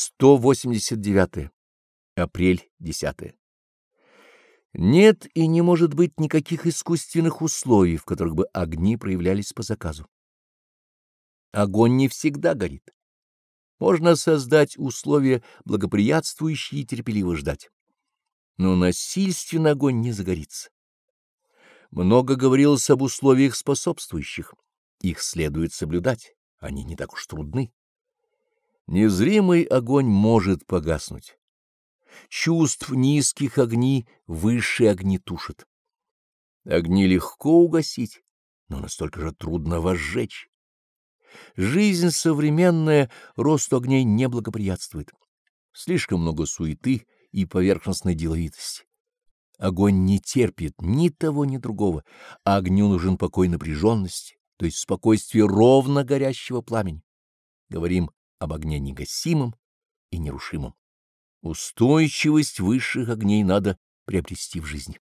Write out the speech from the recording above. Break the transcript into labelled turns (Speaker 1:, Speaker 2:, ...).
Speaker 1: 189. Апрель 10. Нет и не может быть никаких искусственных условий, в которых бы огни проявлялись по заказу. Огонь не всегда горит. Можно создать условия, благоприятствующие и терпеливо ждать. Но насильственно огонь не загорится. Много говорилось об условиях способствующих. Их следует соблюдать, они не так уж трудны. Незримый огонь может погаснуть. Чувств низких огни высшие огни тушат. Огни легко угасить, но настолько же трудно возжечь. Жизнь современная росту огней не благоприятствует. Слишком много суеты и поверхностной деловитости. Огонь не терпит ни того, ни другого, а огню нужен покой напряженности, то есть спокойствие ровно горящего пламени. Говорим об огне негасимом и нерушимом. Устойчивость высших огней надо приобрести в жизни.